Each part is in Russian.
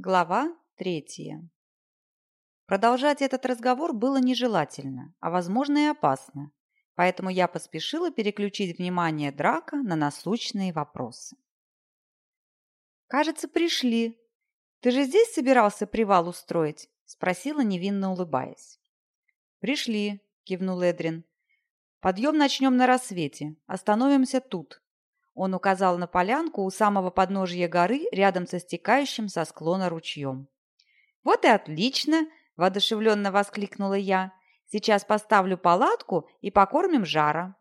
Глава третья. Продолжать этот разговор было нежелательно, а, возможно, и опасно, поэтому я поспешила переключить внимание Драка на насущные вопросы. «Кажется, пришли. Ты же здесь собирался привал устроить?» – спросила, невинно улыбаясь. «Пришли», – кивнул Эдрин. «Подъем начнем на рассвете. Остановимся тут. Он указал на полянку у самого подножия горы, рядом со стекающим со склона ручьем. «Вот и отлично!» – воодушевленно воскликнула я. «Сейчас поставлю палатку и покормим жара».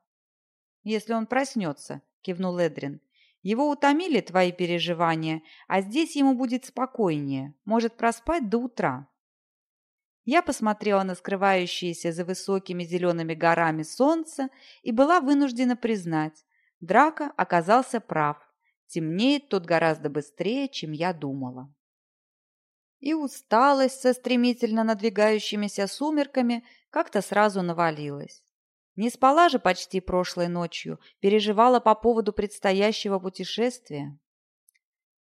«Если он проснется», – кивнул Эдрин. «Его утомили твои переживания, а здесь ему будет спокойнее, может проспать до утра». Я посмотрела на скрывающееся за высокими зелеными горами солнце и была вынуждена признать, Драка оказался прав. Темнеет тут гораздо быстрее, чем я думала. И усталость со стремительно надвигающимися сумерками как-то сразу навалилась. Не спала же почти прошлой ночью, переживала по поводу предстоящего путешествия.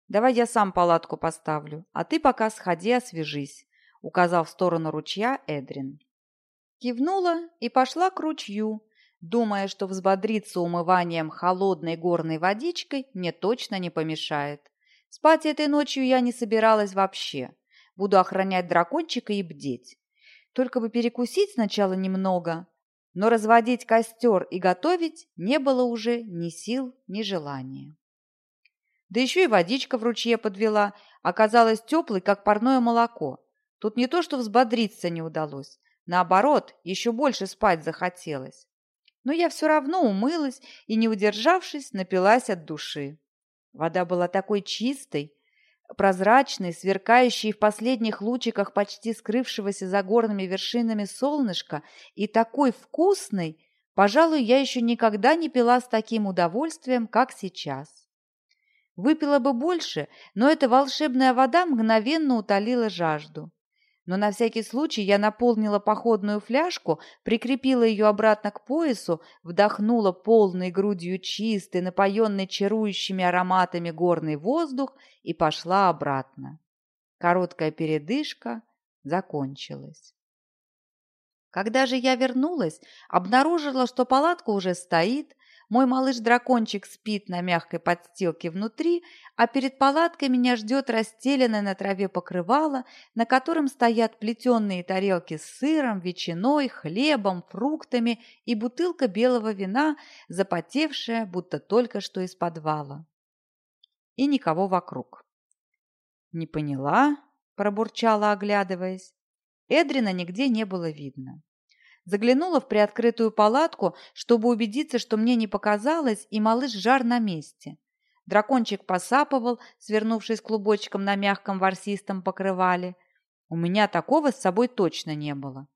«Давай я сам палатку поставлю, а ты пока сходи освежись», указал в сторону ручья Эдрин. Кивнула и пошла к ручью, думая, что взбодриться умыванием холодной горной водичкой мне точно не помешает. Спать этой ночью я не собиралась вообще. Буду охранять дракончика и бдеть. Только бы перекусить сначала немного, но разводить костер и готовить не было уже ни сил, ни желания. Да еще и водичка в ручье подвела, оказалась теплой, как парное молоко. Тут не то, что взбодриться не удалось, наоборот, еще больше спать захотелось но я все равно умылась и, не удержавшись, напилась от души. Вода была такой чистой, прозрачной, сверкающей в последних лучиках почти скрывшегося за горными вершинами солнышка и такой вкусной, пожалуй, я еще никогда не пила с таким удовольствием, как сейчас. Выпила бы больше, но эта волшебная вода мгновенно утолила жажду но на всякий случай я наполнила походную фляжку, прикрепила ее обратно к поясу, вдохнула полной грудью чистый, напоенный чарующими ароматами горный воздух и пошла обратно. Короткая передышка закончилась. Когда же я вернулась, обнаружила, что палатка уже стоит, мой малыш-дракончик спит на мягкой подстилке внутри, а перед палаткой меня ждет расстеленное на траве покрывало, на котором стоят плетеные тарелки с сыром, ветчиной, хлебом, фруктами и бутылка белого вина, запотевшая, будто только что из подвала. И никого вокруг. «Не поняла?» – пробурчала, оглядываясь. Эдрина нигде не было видно. Заглянула в приоткрытую палатку, чтобы убедиться, что мне не показалось, и малыш жар на месте. Дракончик посапывал, свернувшись клубочком на мягком ворсистом покрывале. У меня такого с собой точно не было.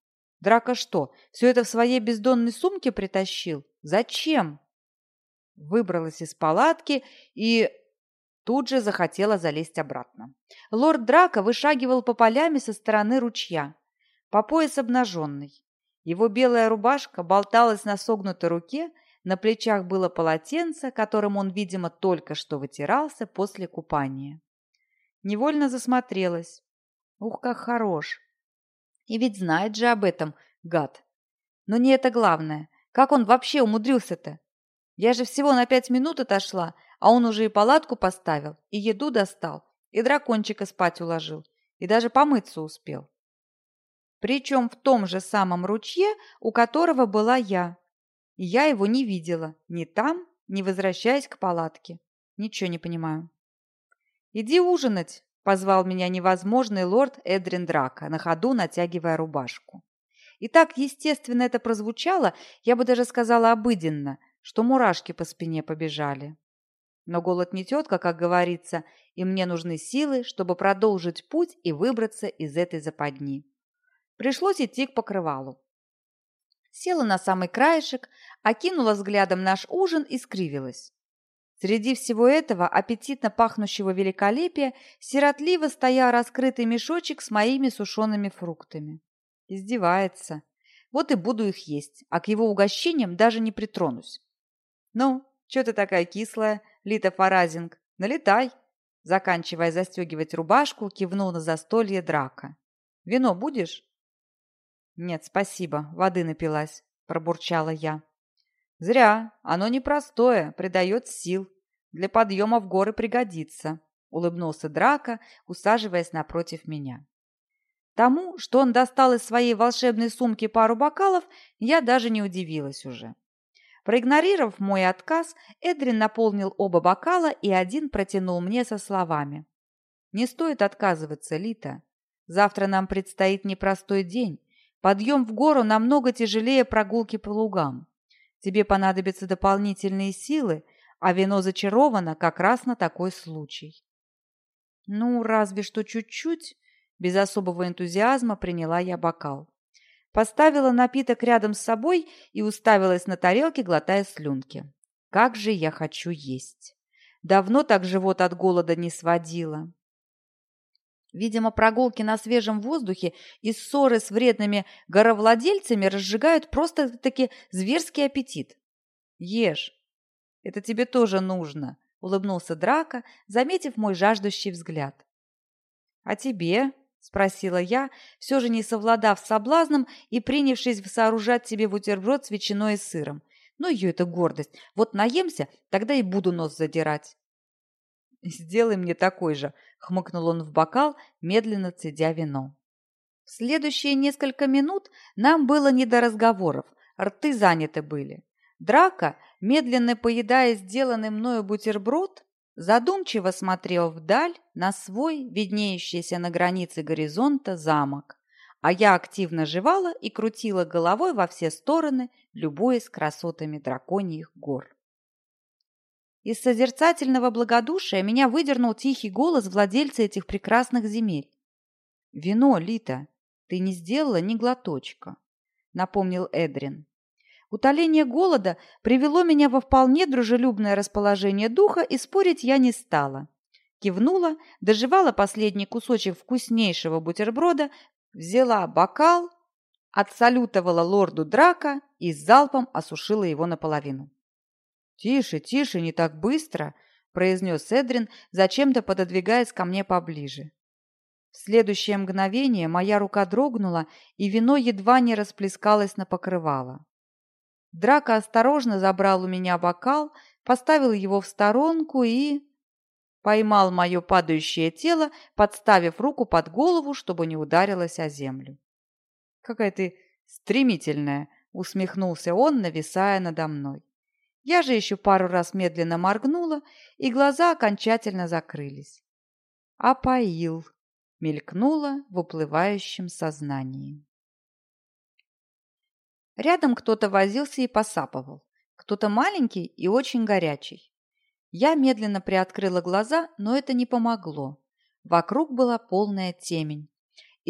Драка что, все это в своей бездонной сумке притащил? Зачем? Выбралась из палатки и тут же захотела залезть обратно. Лорд Драка вышагивал по полями со стороны ручья, по пояс обнаженный. Его белая рубашка болталась на согнутой руке, на плечах было полотенце, которым он, видимо, только что вытирался после купания. Невольно засмотрелась. Ух, как хорош! И ведь знает же об этом, гад. Но не это главное. Как он вообще умудрился-то? Я же всего на пять минут отошла, а он уже и палатку поставил, и еду достал, и дракончика спать уложил, и даже помыться успел. Причем в том же самом ручье, у которого была я. Я его не видела ни там, ни возвращаясь к палатке. Ничего не понимаю. «Иди ужинать», – позвал меня невозможный лорд Эдрин Драка, на ходу натягивая рубашку. И так естественно это прозвучало, я бы даже сказала обыденно, что мурашки по спине побежали. Но голод не тетка, как говорится, и мне нужны силы, чтобы продолжить путь и выбраться из этой западни. Пришлось идти к покрывалу. Села на самый краешек, окинула взглядом наш ужин и скривилась. Среди всего этого аппетитно пахнущего великолепия сиротливо стоял раскрытый мешочек с моими сушеными фруктами. Издевается. Вот и буду их есть, а к его угощениям даже не притронусь. «Ну, что ты такая кислая, Лита Фаразинг? Налетай!» Заканчивая застегивать рубашку, кивнул на застолье драка. «Вино будешь?» «Нет, спасибо, воды напилась», – пробурчала я. «Зря, оно непростое, придает сил. Для подъема в горы пригодится», – улыбнулся Драка, усаживаясь напротив меня. Тому, что он достал из своей волшебной сумки пару бокалов, я даже не удивилась уже. Проигнорировав мой отказ, Эдрин наполнил оба бокала и один протянул мне со словами. «Не стоит отказываться, Лита. Завтра нам предстоит непростой день. Подъем в гору намного тяжелее прогулки по лугам. Тебе понадобятся дополнительные силы, а вино зачаровано как раз на такой случай». «Ну, разве что чуть-чуть», без особого энтузиазма приняла я бокал. Поставила напиток рядом с собой и уставилась на тарелке, глотая слюнки. Как же я хочу есть! Давно так живот от голода не сводила. Видимо, прогулки на свежем воздухе и ссоры с вредными горовладельцами разжигают просто-таки зверский аппетит. Ешь. Это тебе тоже нужно, улыбнулся Драка, заметив мой жаждущий взгляд. А тебе? – спросила я, все же не совладав с соблазном и принявшись сооружать себе бутерброд с ветчиной и сыром. Ну, ее это гордость. Вот наемся, тогда и буду нос задирать. «Сделай мне такой же», – хмыкнул он в бокал, медленно цедя вино. В следующие несколько минут нам было не до разговоров, рты заняты были. Драка, медленно поедая сделанный мною бутерброд, задумчиво смотрел вдаль на свой, виднеющийся на границе горизонта, замок, а я активно жевала и крутила головой во все стороны, любуясь красотами драконьих гор. Из созерцательного благодушия меня выдернул тихий голос владельца этих прекрасных земель. «Вино, Лита, ты не сделала ни глоточка», — напомнил Эдрин. Утоление голода привело меня во вполне дружелюбное расположение духа, и спорить я не стала. Кивнула, доживала последний кусочек вкуснейшего бутерброда, взяла бокал, отсалютовала лорду Драка и залпом осушила его наполовину. «Тише, тише, не так быстро!» – произнес Эдрин, зачем-то пододвигаясь ко мне поближе. В следующее мгновение моя рука дрогнула, и вино едва не расплескалось на покрывало. Драка осторожно забрал у меня бокал, поставил его в сторонку и... Поймал мое падающее тело, подставив руку под голову, чтобы не ударилась о землю. «Какая ты стремительная!» — усмехнулся он, нависая надо мной. Я же еще пару раз медленно моргнула, и глаза окончательно закрылись. «Опоил!» — мелькнуло в уплывающем сознании. Рядом кто-то возился и посапывал. Кто-то маленький и очень горячий. Я медленно приоткрыла глаза, но это не помогло. Вокруг была полная темень.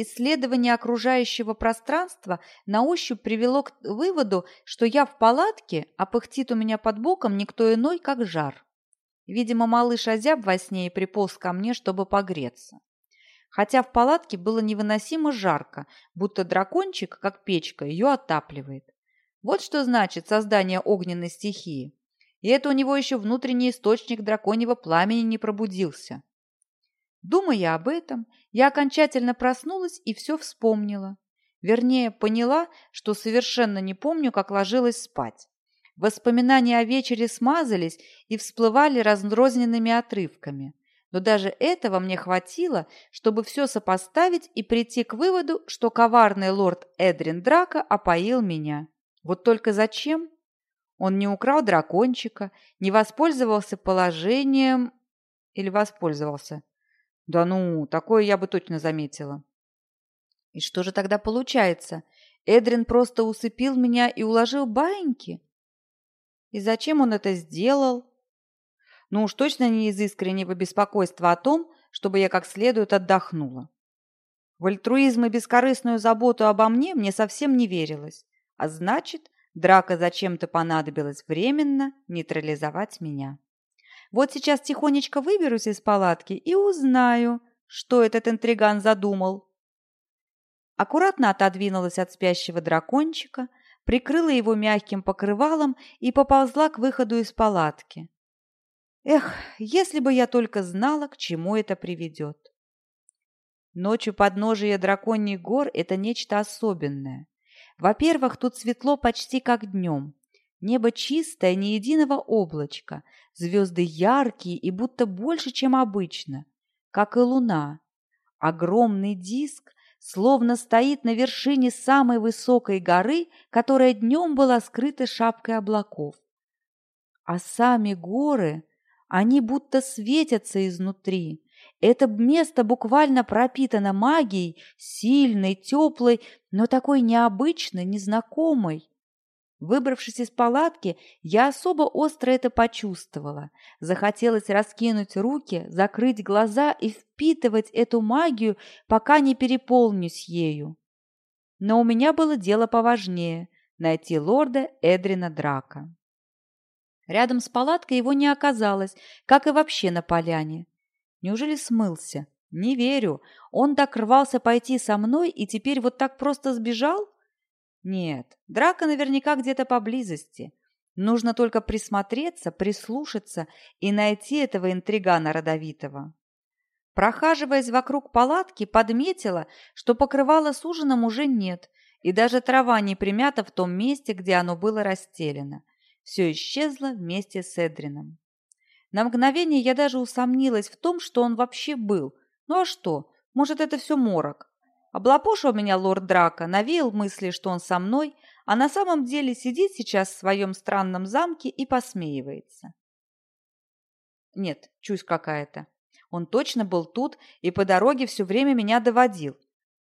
Исследование окружающего пространства на ощупь привело к выводу, что я в палатке, а пыхтит у меня под боком никто иной, как жар. Видимо, малыш озяб во сне и приполз ко мне, чтобы погреться хотя в палатке было невыносимо жарко, будто дракончик, как печка, ее отапливает. Вот что значит создание огненной стихии. И это у него еще внутренний источник драконьего пламени не пробудился. Думая об этом, я окончательно проснулась и все вспомнила. Вернее, поняла, что совершенно не помню, как ложилась спать. Воспоминания о вечере смазались и всплывали разрозненными отрывками но даже этого мне хватило, чтобы все сопоставить и прийти к выводу, что коварный лорд Эдрин Драка опоил меня. Вот только зачем? Он не украл дракончика, не воспользовался положением... Или воспользовался? Да ну, такое я бы точно заметила. И что же тогда получается? Эдрин просто усыпил меня и уложил баиньки? И зачем он это сделал? но уж точно не из искреннего беспокойства о том, чтобы я как следует отдохнула. В альтруизм и бескорыстную заботу обо мне мне совсем не верилось, а значит, драка зачем-то понадобилась временно нейтрализовать меня. Вот сейчас тихонечко выберусь из палатки и узнаю, что этот интриган задумал. Аккуратно отодвинулась от спящего дракончика, прикрыла его мягким покрывалом и поползла к выходу из палатки. Эх, если бы я только знала, к чему это приведет. Ночью подножие драконьих гор – это нечто особенное. Во-первых, тут светло почти как днем. Небо чистое, ни единого облачка. Звезды яркие и будто больше, чем обычно. Как и луна. Огромный диск словно стоит на вершине самой высокой горы, которая днем была скрыта шапкой облаков. А сами горы, они будто светятся изнутри. Это место буквально пропитано магией, сильной, теплой, но такой необычной, незнакомой. Выбравшись из палатки, я особо остро это почувствовала. Захотелось раскинуть руки, закрыть глаза и впитывать эту магию, пока не переполнюсь ею. Но у меня было дело поважнее – найти лорда Эдрина Драка. Рядом с палаткой его не оказалось, как и вообще на поляне. Неужели смылся? Не верю. Он так рвался пойти со мной и теперь вот так просто сбежал? Нет, драка наверняка где-то поблизости. Нужно только присмотреться, прислушаться и найти этого интригана родовитого. Прохаживаясь вокруг палатки, подметила, что покрывала с ужином уже нет, и даже трава не примята в том месте, где оно было расстелено. Все исчезло вместе с Эдрином. На мгновение я даже усомнилась в том, что он вообще был. Ну а что? Может, это все морок? Облапошил меня лорд Драка, навеял мысли, что он со мной, а на самом деле сидит сейчас в своем странном замке и посмеивается. Нет, чусь какая-то. Он точно был тут и по дороге все время меня доводил.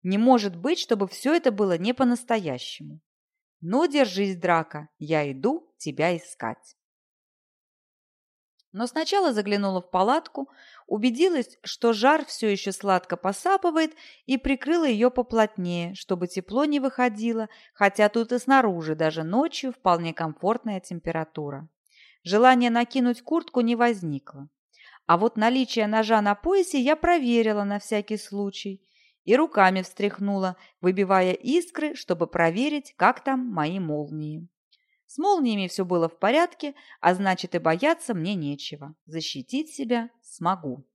Не может быть, чтобы все это было не по-настоящему. Ну, держись, Драка, я иду тебя искать. Но сначала заглянула в палатку, убедилась, что жар все еще сладко посапывает, и прикрыла ее поплотнее, чтобы тепло не выходило, хотя тут и снаружи, даже ночью, вполне комфортная температура. Желание накинуть куртку не возникло. А вот наличие ножа на поясе я проверила на всякий случай и руками встряхнула, выбивая искры, чтобы проверить, как там мои молнии. С молниями все было в порядке, а значит и бояться мне нечего. Защитить себя смогу.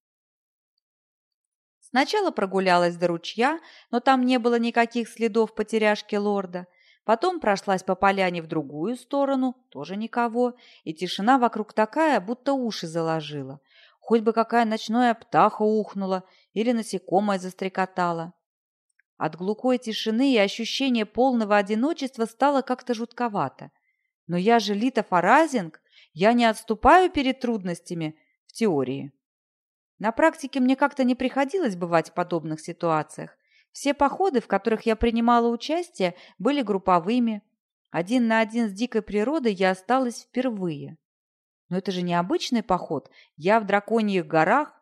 Сначала прогулялась до ручья, но там не было никаких следов потеряшки лорда. Потом прошлась по поляне в другую сторону, тоже никого, и тишина вокруг такая, будто уши заложила. Хоть бы какая ночная птаха ухнула или насекомое застрекотало. От глухой тишины и ощущения полного одиночества стало как-то жутковато. Но я же Лита Фаразинг, я не отступаю перед трудностями в теории. На практике мне как-то не приходилось бывать в подобных ситуациях. Все походы, в которых я принимала участие, были групповыми. Один на один с дикой природой я осталась впервые. Но это же не обычный поход. Я в драконьих горах.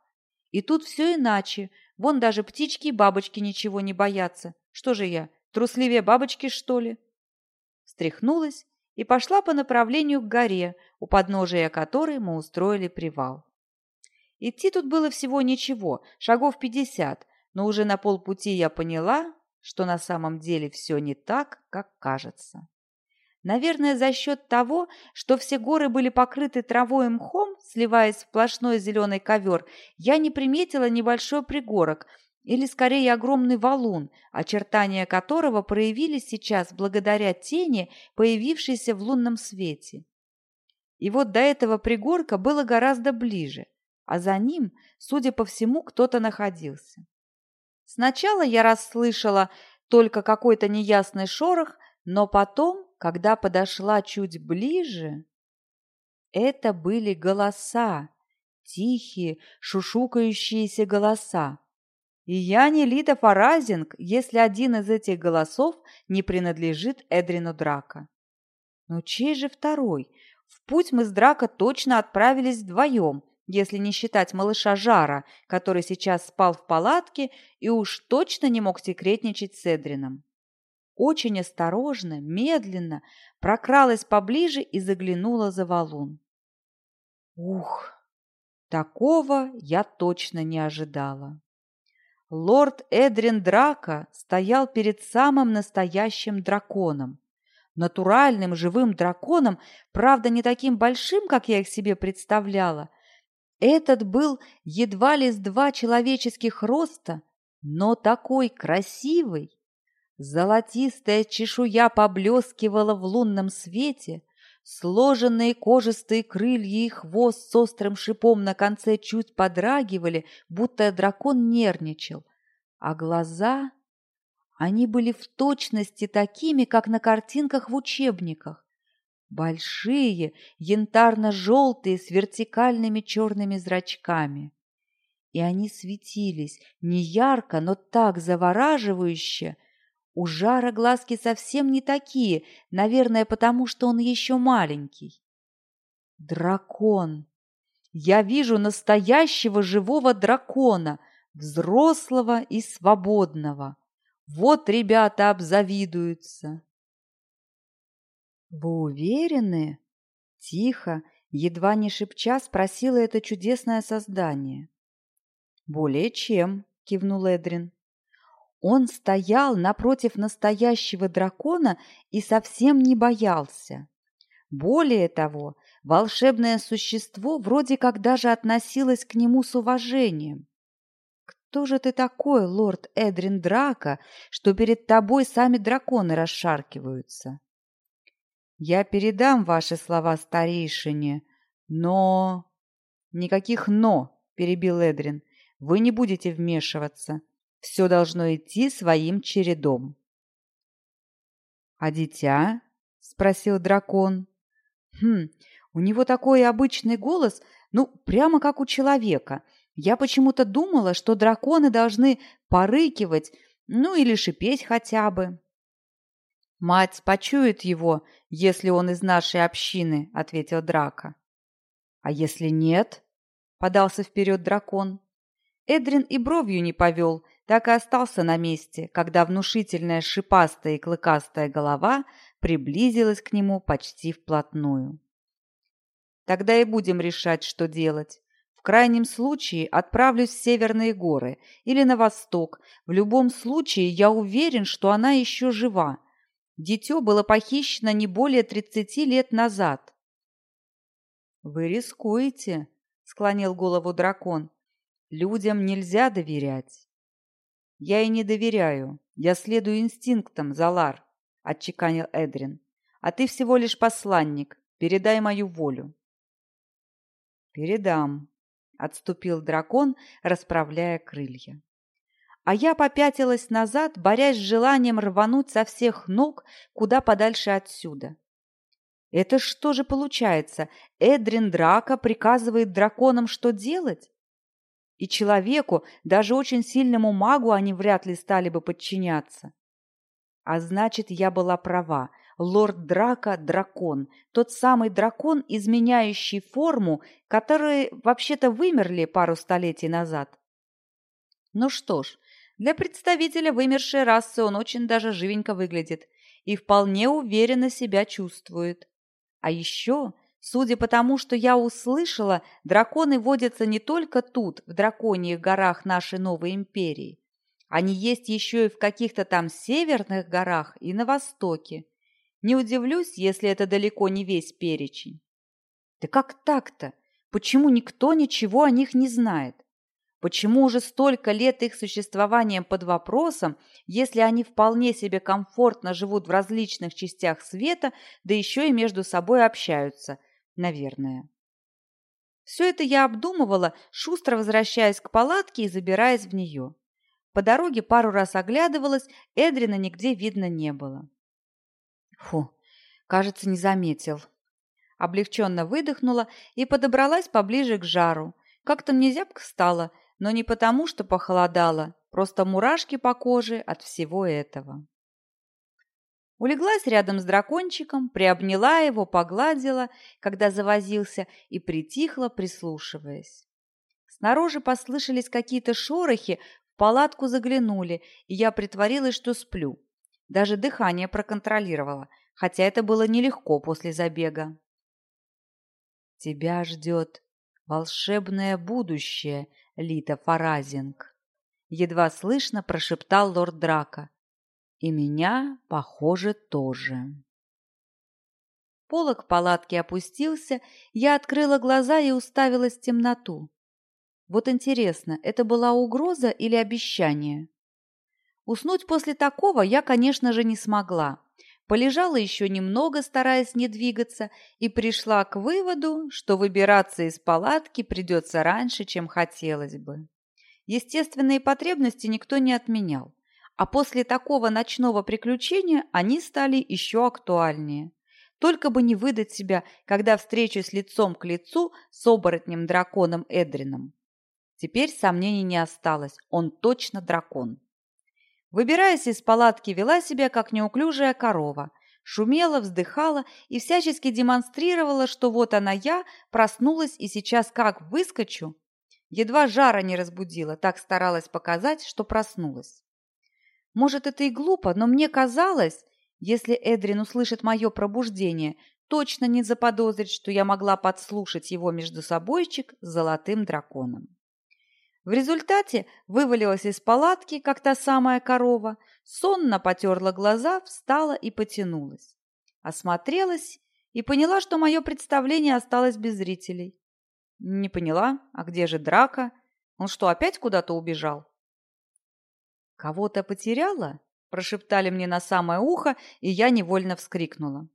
И тут все иначе. Вон даже птички и бабочки ничего не боятся. Что же я, трусливее бабочки, что ли? Встряхнулась и пошла по направлению к горе, у подножия которой мы устроили привал. Идти тут было всего ничего, шагов пятьдесят, но уже на полпути я поняла, что на самом деле все не так, как кажется. Наверное, за счет того, что все горы были покрыты травой и мхом, сливаясь в сплошной зеленый ковер, я не приметила небольшой пригорок – или скорее огромный валун, очертания которого проявились сейчас благодаря тени, появившейся в лунном свете. И вот до этого пригорка было гораздо ближе, а за ним, судя по всему, кто-то находился. Сначала я расслышала только какой-то неясный шорох, но потом, когда подошла чуть ближе, это были голоса, тихие, шушукающиеся голоса. И я не Лита Фаразинг, если один из этих голосов не принадлежит Эдрину Драка. Но чей же второй? В путь мы с Драка точно отправились вдвоем, если не считать малыша Жара, который сейчас спал в палатке и уж точно не мог секретничать с Эдрином. Очень осторожно, медленно прокралась поближе и заглянула за валун. Ух, такого я точно не ожидала. Лорд Эдрин Драка стоял перед самым настоящим драконом. Натуральным живым драконом, правда, не таким большим, как я их себе представляла. Этот был едва ли с два человеческих роста, но такой красивый. Золотистая чешуя поблескивала в лунном свете, сложенные кожистые крылья и хвост с острым шипом на конце чуть подрагивали, будто дракон нервничал, а глаза... Они были в точности такими, как на картинках в учебниках. Большие, янтарно-желтые, с вертикальными черными зрачками. И они светились не ярко, но так завораживающе. У Жара глазки совсем не такие, наверное, потому что он еще маленький. Дракон! Я вижу настоящего живого дракона, взрослого и свободного. Вот ребята обзавидуются. «Вы уверены?» Тихо, едва не шепча, спросила это чудесное создание. «Более чем», — кивнул Эдрин. Он стоял напротив настоящего дракона и совсем не боялся. Более того, волшебное существо вроде как даже относилось к нему с уважением. «Кто же ты такой, лорд Эдрин Драка, что перед тобой сами драконы расшаркиваются?» Я передам ваши слова старейшине, но... Никаких «но», перебил Эдрин. Вы не будете вмешиваться. Все должно идти своим чередом. А дитя? Спросил дракон. Хм, у него такой обычный голос, ну, прямо как у человека. Я почему-то думала, что драконы должны порыкивать, ну или шипеть хотя бы. «Мать почует его, если он из нашей общины», — ответил Драка. «А если нет?» — подался вперед дракон. Эдрин и бровью не повел, так и остался на месте, когда внушительная шипастая и клыкастая голова приблизилась к нему почти вплотную. «Тогда и будем решать, что делать. В крайнем случае отправлюсь в Северные горы или на восток. В любом случае я уверен, что она еще жива, Дитё было похищено не более тридцати лет назад. «Вы рискуете», — склонил голову дракон. «Людям нельзя доверять». «Я и не доверяю. Я следую инстинктам, Залар», — отчеканил Эдрин. «А ты всего лишь посланник. Передай мою волю». «Передам», — отступил дракон, расправляя крылья а я попятилась назад, борясь с желанием рвануть со всех ног куда подальше отсюда. Это что же получается? Эдрин Драка приказывает драконам, что делать? И человеку, даже очень сильному магу, они вряд ли стали бы подчиняться. А значит, я была права. Лорд Драка – дракон. Тот самый дракон, изменяющий форму, которые вообще-то вымерли пару столетий назад. Ну что ж, для представителя вымершей расы он очень даже живенько выглядит и вполне уверенно себя чувствует. А еще, судя по тому, что я услышала, драконы водятся не только тут, в драконьих горах нашей новой империи. Они есть еще и в каких-то там северных горах и на востоке. Не удивлюсь, если это далеко не весь перечень. Да как так-то? Почему никто ничего о них не знает? Почему уже столько лет их существования под вопросом, если они вполне себе комфортно живут в различных частях света, да еще и между собой общаются, наверное. Все это я обдумывала, шустро возвращаясь к палатке и забираясь в нее. По дороге пару раз оглядывалась, Эдрина нигде видно не было. Фу, кажется, не заметил. Облегченно выдохнула и подобралась поближе к жару. Как-то мне зябко стало – но не потому, что похолодало, просто мурашки по коже от всего этого. Улеглась рядом с дракончиком, приобняла его, погладила, когда завозился, и притихла, прислушиваясь. Снаружи послышались какие-то шорохи, в палатку заглянули, и я притворилась, что сплю. Даже дыхание проконтролировала, хотя это было нелегко после забега. «Тебя ждет волшебное будущее», Лита Фаразинг. Едва слышно прошептал лорд Драка. И меня, похоже, тоже. Полок палатки опустился, я открыла глаза и уставилась в темноту. Вот интересно, это была угроза или обещание? Уснуть после такого я, конечно же, не смогла. Полежала еще немного, стараясь не двигаться, и пришла к выводу, что выбираться из палатки придется раньше, чем хотелось бы. Естественные потребности никто не отменял, а после такого ночного приключения они стали еще актуальнее. Только бы не выдать себя, когда встречусь лицом к лицу с оборотнем-драконом Эдрином. Теперь сомнений не осталось, он точно дракон. Выбираясь из палатки, вела себя как неуклюжая корова, шумела, вздыхала и всячески демонстрировала, что вот она я, проснулась и сейчас как выскочу. Едва жара не разбудила, так старалась показать, что проснулась. Может, это и глупо, но мне казалось, если Эдрин услышит мое пробуждение, точно не заподозрит, что я могла подслушать его между собойчик с золотым драконом. В результате вывалилась из палатки, как та самая корова, сонно потерла глаза, встала и потянулась. Осмотрелась и поняла, что мое представление осталось без зрителей. Не поняла, а где же драка? Он что, опять куда-то убежал? Кого-то потеряла? Прошептали мне на самое ухо, и я невольно вскрикнула.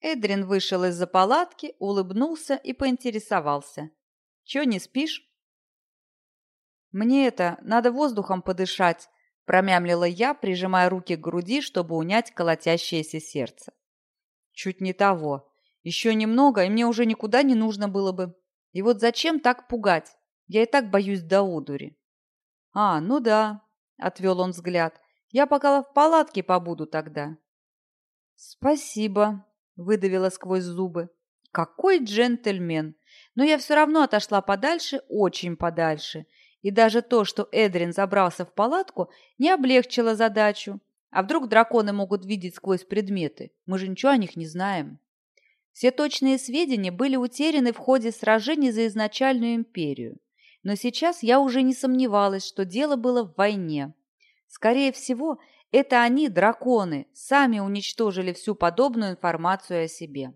Эдрин вышел из-за палатки, улыбнулся и поинтересовался. «Чё, не спишь?» «Мне это, надо воздухом подышать», – промямлила я, прижимая руки к груди, чтобы унять колотящееся сердце. «Чуть не того. Еще немного, и мне уже никуда не нужно было бы. И вот зачем так пугать? Я и так боюсь до одури». «А, ну да», – отвел он взгляд. Я пока в палатке побуду тогда. Спасибо, выдавила сквозь зубы. Какой джентльмен! Но я все равно отошла подальше, очень подальше. И даже то, что Эдрин забрался в палатку, не облегчило задачу. А вдруг драконы могут видеть сквозь предметы? Мы же ничего о них не знаем. Все точные сведения были утеряны в ходе сражений за изначальную империю. Но сейчас я уже не сомневалась, что дело было в войне. Скорее всего, это они, драконы, сами уничтожили всю подобную информацию о себе.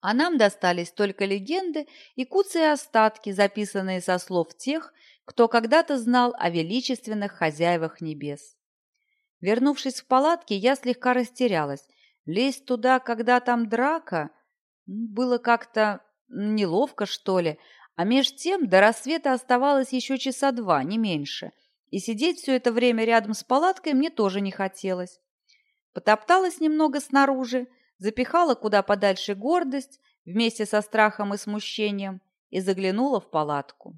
А нам достались только легенды и куцые остатки, записанные со слов тех, кто когда-то знал о величественных хозяевах небес. Вернувшись в палатки, я слегка растерялась. Лезть туда, когда там драка, было как-то неловко, что ли, а меж тем до рассвета оставалось еще часа два, не меньше – и сидеть все это время рядом с палаткой мне тоже не хотелось. Потопталась немного снаружи, запихала куда подальше гордость вместе со страхом и смущением и заглянула в палатку.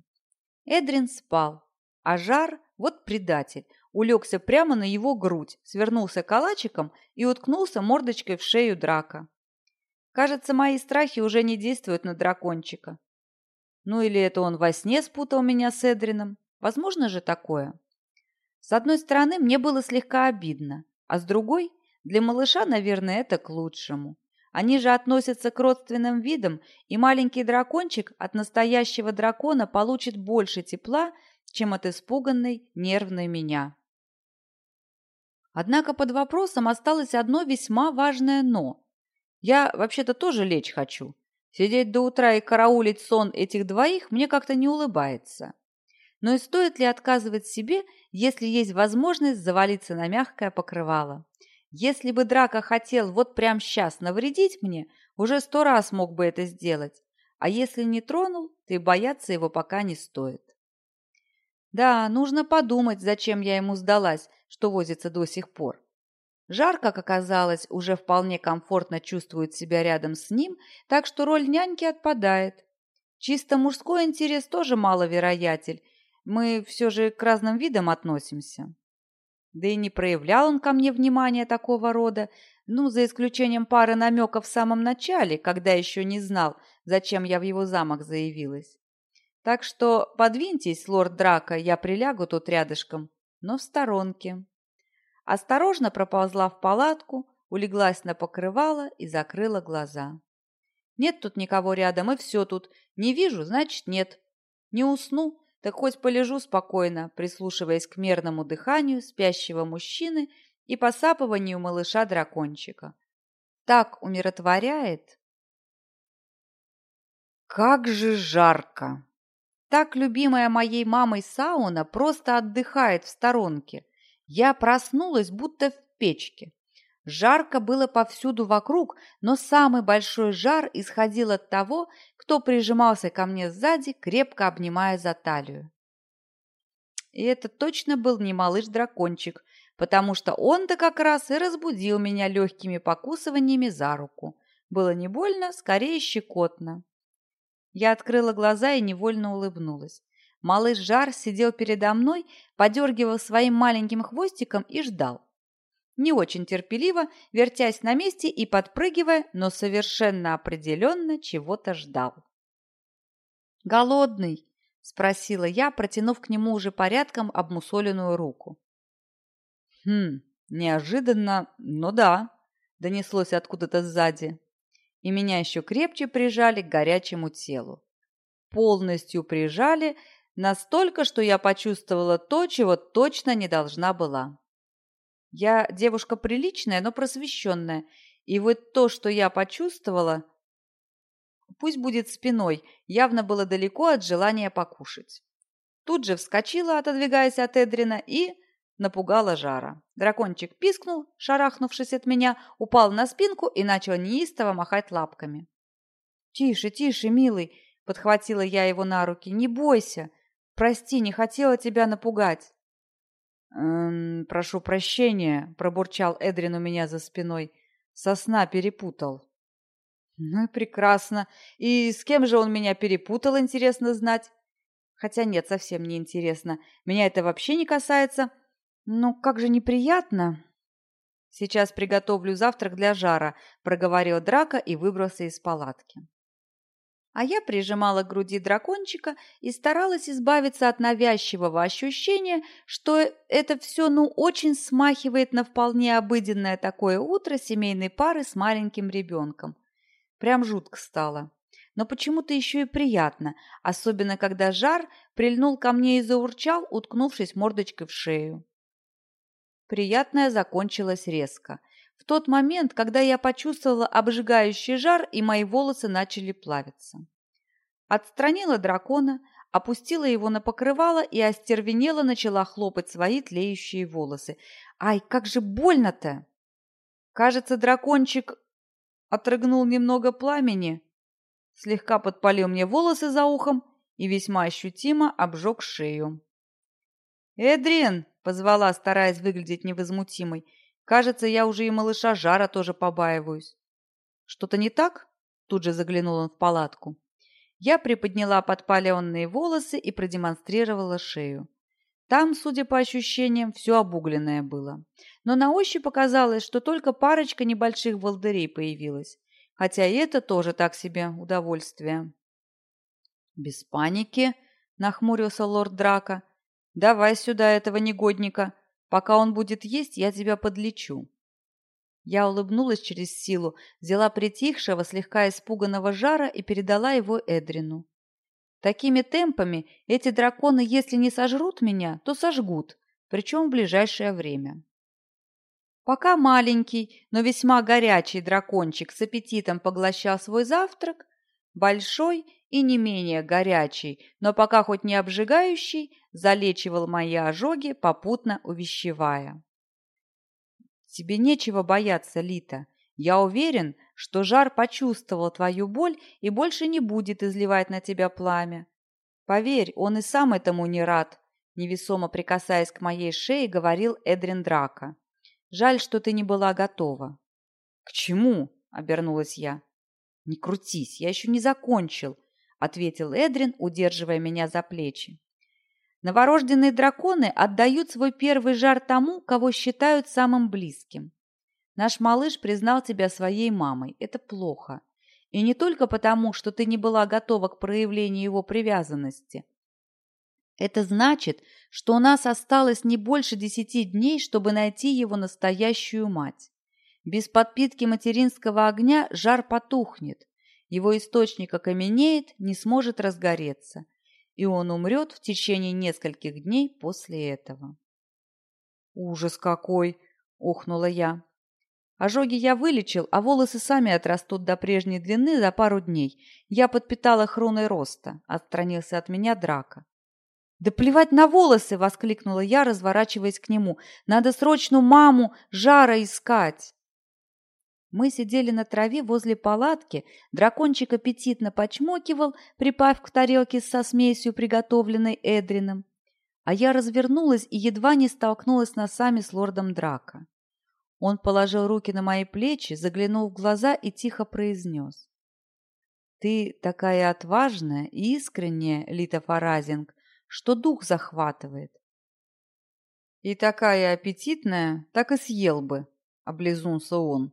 Эдрин спал, а Жар, вот предатель, улегся прямо на его грудь, свернулся калачиком и уткнулся мордочкой в шею драка. Кажется, мои страхи уже не действуют на дракончика. Ну или это он во сне спутал меня с Эдрином. Возможно же такое? С одной стороны, мне было слегка обидно, а с другой, для малыша, наверное, это к лучшему. Они же относятся к родственным видам, и маленький дракончик от настоящего дракона получит больше тепла, чем от испуганной, нервной меня. Однако под вопросом осталось одно весьма важное «но». Я вообще-то тоже лечь хочу. Сидеть до утра и караулить сон этих двоих мне как-то не улыбается. Но и стоит ли отказывать себе, если есть возможность завалиться на мягкое покрывало? Если бы Драка хотел вот прямо сейчас навредить мне, уже сто раз мог бы это сделать. А если не тронул, то и бояться его пока не стоит. Да, нужно подумать, зачем я ему сдалась, что возится до сих пор. Жар, как оказалось, уже вполне комфортно чувствует себя рядом с ним, так что роль няньки отпадает. Чисто мужской интерес тоже маловероятель, мы все же к разным видам относимся. Да и не проявлял он ко мне внимания такого рода, ну, за исключением пары намеков в самом начале, когда еще не знал, зачем я в его замок заявилась. Так что подвиньтесь, лорд Драка, я прилягу тут рядышком, но в сторонке. Осторожно проползла в палатку, улеглась на покрывало и закрыла глаза. Нет тут никого рядом, и все тут. Не вижу, значит, нет. Не усну, так хоть полежу спокойно, прислушиваясь к мерному дыханию спящего мужчины и посапыванию малыша-дракончика. так умиротворяет. Как же жарко! Так любимая моей мамой сауна просто отдыхает в сторонке. Я проснулась, будто в печке. Жарко было повсюду вокруг, но самый большой жар исходил от того, кто прижимался ко мне сзади, крепко обнимая за талию. И это точно был не малыш-дракончик, потому что он-то как раз и разбудил меня легкими покусываниями за руку. Было не больно, скорее щекотно. Я открыла глаза и невольно улыбнулась. Малыш Жар сидел передо мной, подергивал своим маленьким хвостиком и ждал. Не очень терпеливо, вертясь на месте и подпрыгивая, но совершенно определенно чего-то ждал. «Голодный?» – спросила я, протянув к нему уже порядком обмусоленную руку. «Хм, неожиданно, но да», – донеслось откуда-то сзади. И меня еще крепче прижали к горячему телу. Полностью прижали, настолько, что я почувствовала то, чего точно не должна была. Я девушка приличная, но просвещенная, и вот то, что я почувствовала, пусть будет спиной, явно было далеко от желания покушать. Тут же вскочила, отодвигаясь от Эдрина, и напугала жара. Дракончик пискнул, шарахнувшись от меня, упал на спинку и начал неистово махать лапками. «Тише, тише, милый!» – подхватила я его на руки. «Не бойся! Прости, не хотела тебя напугать!» «Эм, прошу прощения», – пробурчал Эдрин у меня за спиной. «Сосна перепутал». «Ну и прекрасно. И с кем же он меня перепутал, интересно знать?» «Хотя нет, совсем не интересно. Меня это вообще не касается. «Ну, как же неприятно!» «Сейчас приготовлю завтрак для жара», – проговорил Драка и выбрался из палатки. А я прижимала к груди дракончика и старалась избавиться от навязчивого ощущения, что это все ну очень смахивает на вполне обыденное такое утро семейной пары с маленьким ребенком. Прям жутко стало. Но почему-то еще и приятно, особенно когда жар прильнул ко мне и заурчал, уткнувшись мордочкой в шею. Приятное закончилось резко. В тот момент, когда я почувствовала обжигающий жар, и мои волосы начали плавиться. Отстранила дракона, опустила его на покрывало и остервенела начала хлопать свои тлеющие волосы. «Ай, как же больно-то!» Кажется, дракончик отрыгнул немного пламени, слегка подпалил мне волосы за ухом и весьма ощутимо обжег шею. «Эдрин!» — позвала, стараясь выглядеть невозмутимой. «Кажется, я уже и малыша Жара тоже побаиваюсь». «Что-то не так?» — тут же заглянул он в палатку. Я приподняла подпаленные волосы и продемонстрировала шею. Там, судя по ощущениям, все обугленное было. Но на ощупь показалось, что только парочка небольших волдырей появилась. Хотя и это тоже так себе удовольствие. «Без паники», — нахмурился лорд Драка. Давай сюда этого негодника. Пока он будет есть, я тебя подлечу. Я улыбнулась через силу, взяла притихшего, слегка испуганного жара и передала его Эдрину. Такими темпами эти драконы, если не сожрут меня, то сожгут, причем в ближайшее время. Пока маленький, но весьма горячий дракончик с аппетитом поглощал свой завтрак, большой и не менее горячий, но пока хоть не обжигающий, залечивал мои ожоги, попутно увещевая. «Тебе нечего бояться, Лита. Я уверен, что жар почувствовал твою боль и больше не будет изливать на тебя пламя. Поверь, он и сам этому не рад», невесомо прикасаясь к моей шее, говорил Эдрин Драка. «Жаль, что ты не была готова». «К чему?» – обернулась я. «Не крутись, я еще не закончил», – ответил Эдрин, удерживая меня за плечи. Новорожденные драконы отдают свой первый жар тому, кого считают самым близким. Наш малыш признал тебя своей мамой. Это плохо. И не только потому, что ты не была готова к проявлению его привязанности. Это значит, что у нас осталось не больше десяти дней, чтобы найти его настоящую мать. Без подпитки материнского огня жар потухнет. Его источник окаменеет, не сможет разгореться и он умрет в течение нескольких дней после этого. «Ужас какой!» – ухнула я. Ожоги я вылечил, а волосы сами отрастут до прежней длины за пару дней. Я подпитала хруной роста», — отстранился от меня Драка. «Да плевать на волосы!» — воскликнула я, разворачиваясь к нему. «Надо срочно маму жара искать!» Мы сидели на траве возле палатки, дракончик аппетитно почмокивал, припав к тарелке со смесью, приготовленной Эдрином. А я развернулась и едва не столкнулась носами с лордом Драка. Он положил руки на мои плечи, заглянул в глаза и тихо произнес. «Ты такая отважная и искренняя, Лита Фаразинг, что дух захватывает». «И такая аппетитная, так и съел бы», — облизнулся он.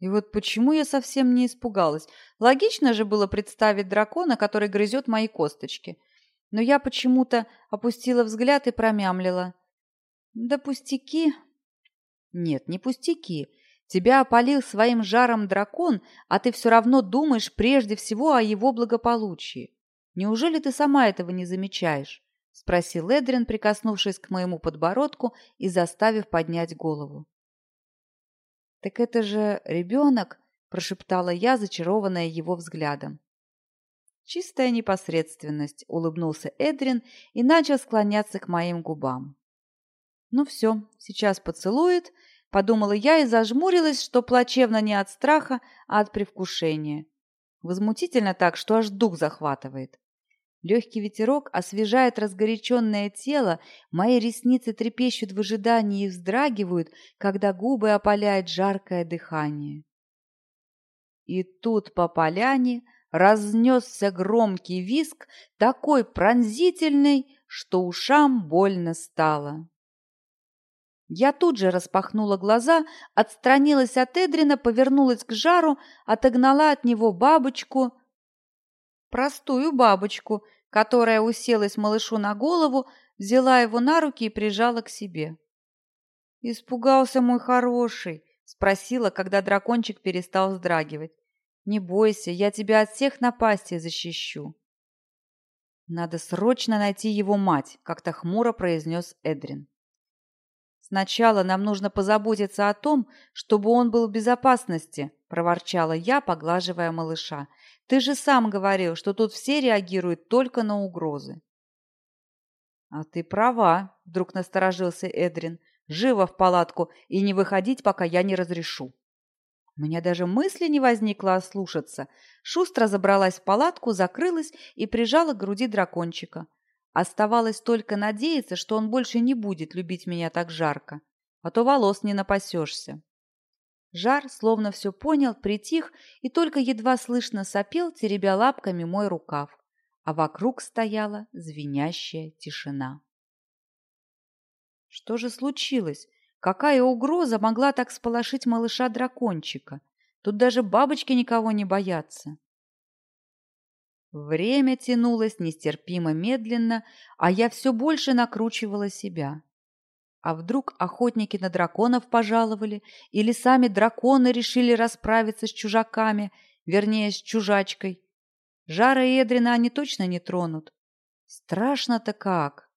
И вот почему я совсем не испугалась. Логично же было представить дракона, который грызет мои косточки. Но я почему-то опустила взгляд и промямлила. «Да пустяки, нет, не пустяки. Тебя опалил своим жаром дракон, а ты все равно думаешь прежде всего о его благополучии. Неужели ты сама этого не замечаешь? Спросил Эдрин, прикоснувшись к моему подбородку и заставив поднять голову. «Так это же ребенок!» – прошептала я, зачарованная его взглядом. «Чистая непосредственность», – улыбнулся Эдрин и начал склоняться к моим губам. Ну все, сейчас поцелует, подумала я и зажмурилась, что плачевно не от страха, а от привкушения. Возмутительно так, что аж дух захватывает. Легкий ветерок освежает разгоряченное тело, мои ресницы трепещут в ожидании и вздрагивают, когда губы опаляет жаркое дыхание. И тут по поляне разнесся громкий виск, такой пронзительный, что ушам больно стало. Я тут же распахнула глаза, отстранилась от Эдрина, повернулась к жару, отогнала от него бабочку, простую бабочку, которая уселась малышу на голову, взяла его на руки и прижала к себе. «Испугался мой хороший?» – спросила, когда дракончик перестал вздрагивать. «Не бойся, я тебя от всех напастей защищу». «Надо срочно найти его мать», – как-то хмуро произнес Эдрин. «Сначала нам нужно позаботиться о том, чтобы он был в безопасности», – проворчала я, поглаживая малыша. «Ты же сам говорил, что тут все реагируют только на угрозы». «А ты права», – вдруг насторожился Эдрин. «Живо в палатку и не выходить, пока я не разрешу». У меня даже мысли не возникло ослушаться. Шустро забралась в палатку, закрылась и прижала к груди дракончика. Оставалось только надеяться, что он больше не будет любить меня так жарко, а то волос не напасешься. Жар, словно все понял, притих и только едва слышно сопел, теребя лапками мой рукав, а вокруг стояла звенящая тишина. Что же случилось? Какая угроза могла так сполошить малыша-дракончика? Тут даже бабочки никого не боятся. Время тянулось нестерпимо медленно, а я все больше накручивала себя. А вдруг охотники на драконов пожаловали, или сами драконы решили расправиться с чужаками, вернее, с чужачкой? Жара и Эдрина они точно не тронут. Страшно-то как!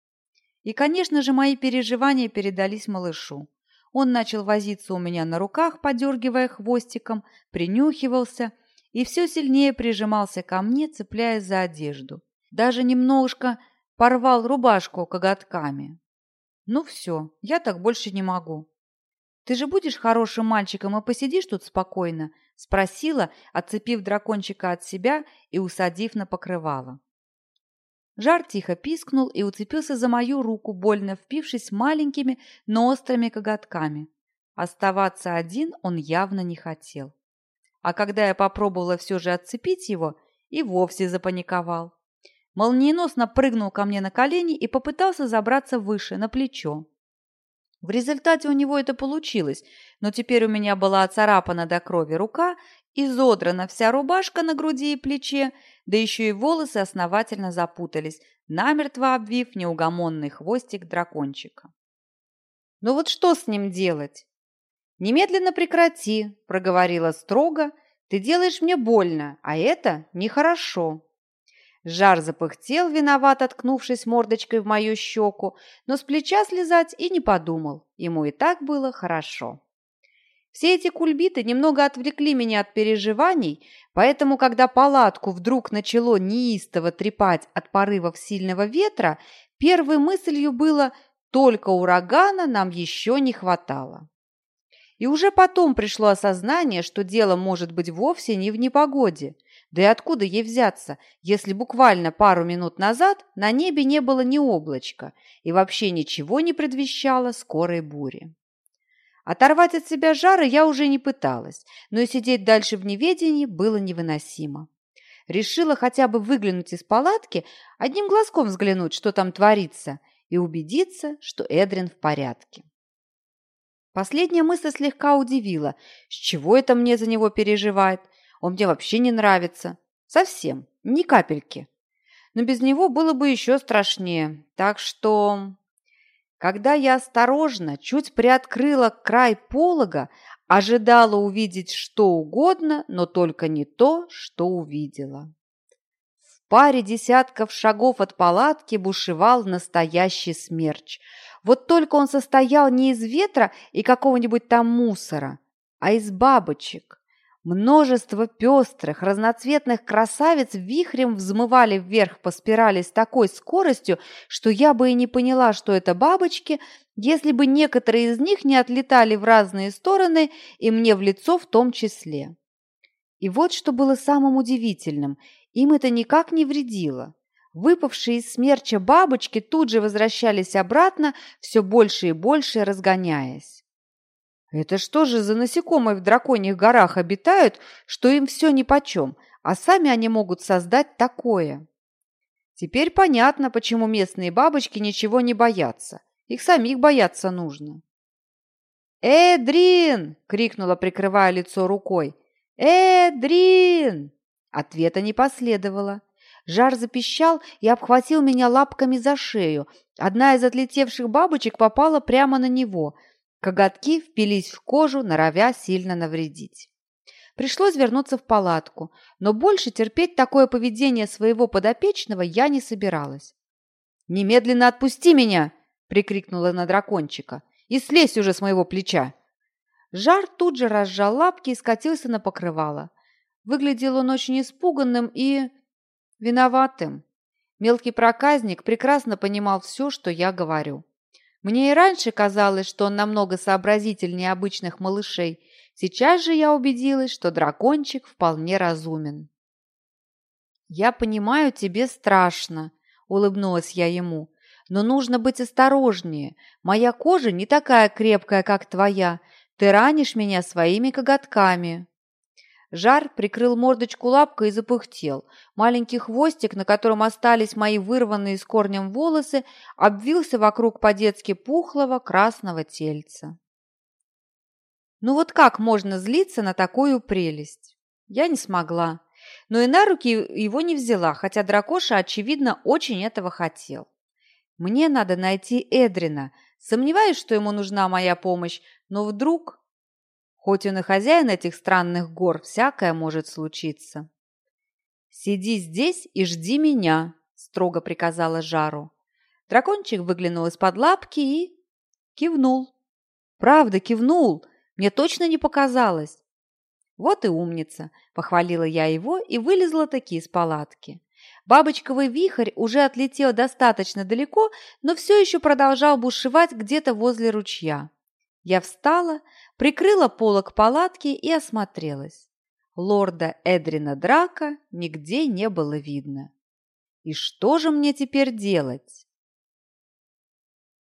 И, конечно же, мои переживания передались малышу. Он начал возиться у меня на руках, подергивая хвостиком, принюхивался – и все сильнее прижимался ко мне, цепляясь за одежду. Даже немножко порвал рубашку коготками. Ну все, я так больше не могу. Ты же будешь хорошим мальчиком и посидишь тут спокойно? Спросила, отцепив дракончика от себя и усадив на покрывало. Жар тихо пискнул и уцепился за мою руку, больно впившись маленькими, но острыми коготками. Оставаться один он явно не хотел. А когда я попробовала все же отцепить его, и вовсе запаниковал. Молниеносно прыгнул ко мне на колени и попытался забраться выше, на плечо. В результате у него это получилось, но теперь у меня была оцарапана до крови рука, изодрана вся рубашка на груди и плече, да еще и волосы основательно запутались, намертво обвив неугомонный хвостик дракончика. Ну вот что с ним делать? «Немедленно прекрати», – проговорила строго. «Ты делаешь мне больно, а это нехорошо». Жар запыхтел, виноват, откнувшись мордочкой в мою щеку, но с плеча слезать и не подумал. Ему и так было хорошо. Все эти кульбиты немного отвлекли меня от переживаний, поэтому, когда палатку вдруг начало неистово трепать от порывов сильного ветра, первой мыслью было «только урагана нам еще не хватало». И уже потом пришло осознание, что дело может быть вовсе не в непогоде. Да и откуда ей взяться, если буквально пару минут назад на небе не было ни облачка и вообще ничего не предвещало скорой бури. Оторвать от себя жары я уже не пыталась, но и сидеть дальше в неведении было невыносимо. Решила хотя бы выглянуть из палатки, одним глазком взглянуть, что там творится, и убедиться, что Эдрин в порядке. Последняя мысль слегка удивила. С чего это мне за него переживает? Он мне вообще не нравится. Совсем, ни капельки. Но без него было бы еще страшнее. Так что... Когда я осторожно чуть приоткрыла край полога, ожидала увидеть что угодно, но только не то, что увидела. В паре десятков шагов от палатки бушевал настоящий смерч. Вот только он состоял не из ветра и какого-нибудь там мусора, а из бабочек. Множество пестрых, разноцветных красавиц вихрем взмывали вверх по спирали с такой скоростью, что я бы и не поняла, что это бабочки, если бы некоторые из них не отлетали в разные стороны и мне в лицо в том числе. И вот что было самым удивительным, им это никак не вредило. Выпавшие из смерча бабочки тут же возвращались обратно, все больше и больше разгоняясь. Это что же за насекомые в драконьих горах обитают, что им все нипочем, а сами они могут создать такое? Теперь понятно, почему местные бабочки ничего не боятся. Их самих бояться нужно. «Эдрин!» — крикнула, прикрывая лицо рукой. «Эдрин!» Ответа не последовало. Жар запищал и обхватил меня лапками за шею. Одна из отлетевших бабочек попала прямо на него — Коготки впились в кожу, норовя сильно навредить. Пришлось вернуться в палатку, но больше терпеть такое поведение своего подопечного я не собиралась. «Немедленно отпусти меня!» – прикрикнула на дракончика. «И слезь уже с моего плеча!» Жар тут же разжал лапки и скатился на покрывало. Выглядел он очень испуганным и... виноватым. Мелкий проказник прекрасно понимал все, что я говорю. Мне и раньше казалось, что он намного сообразительнее обычных малышей. Сейчас же я убедилась, что дракончик вполне разумен. «Я понимаю, тебе страшно», — улыбнулась я ему. «Но нужно быть осторожнее. Моя кожа не такая крепкая, как твоя. Ты ранишь меня своими коготками». Жар прикрыл мордочку лапкой и запыхтел. Маленький хвостик, на котором остались мои вырванные с корнем волосы, обвился вокруг по-детски пухлого красного тельца. Ну вот как можно злиться на такую прелесть? Я не смогла, но и на руки его не взяла, хотя дракоша, очевидно, очень этого хотел. Мне надо найти Эдрина. Сомневаюсь, что ему нужна моя помощь, но вдруг Хоть он и хозяин этих странных гор, всякое может случиться. «Сиди здесь и жди меня», – строго приказала Жару. Дракончик выглянул из-под лапки и... кивнул. «Правда, кивнул! Мне точно не показалось!» «Вот и умница!» – похвалила я его и вылезла таки из палатки. Бабочковый вихрь уже отлетел достаточно далеко, но все еще продолжал бушевать где-то возле ручья. Я встала, прикрыла полок палатки и осмотрелась. Лорда Эдрина Драка нигде не было видно. И что же мне теперь делать?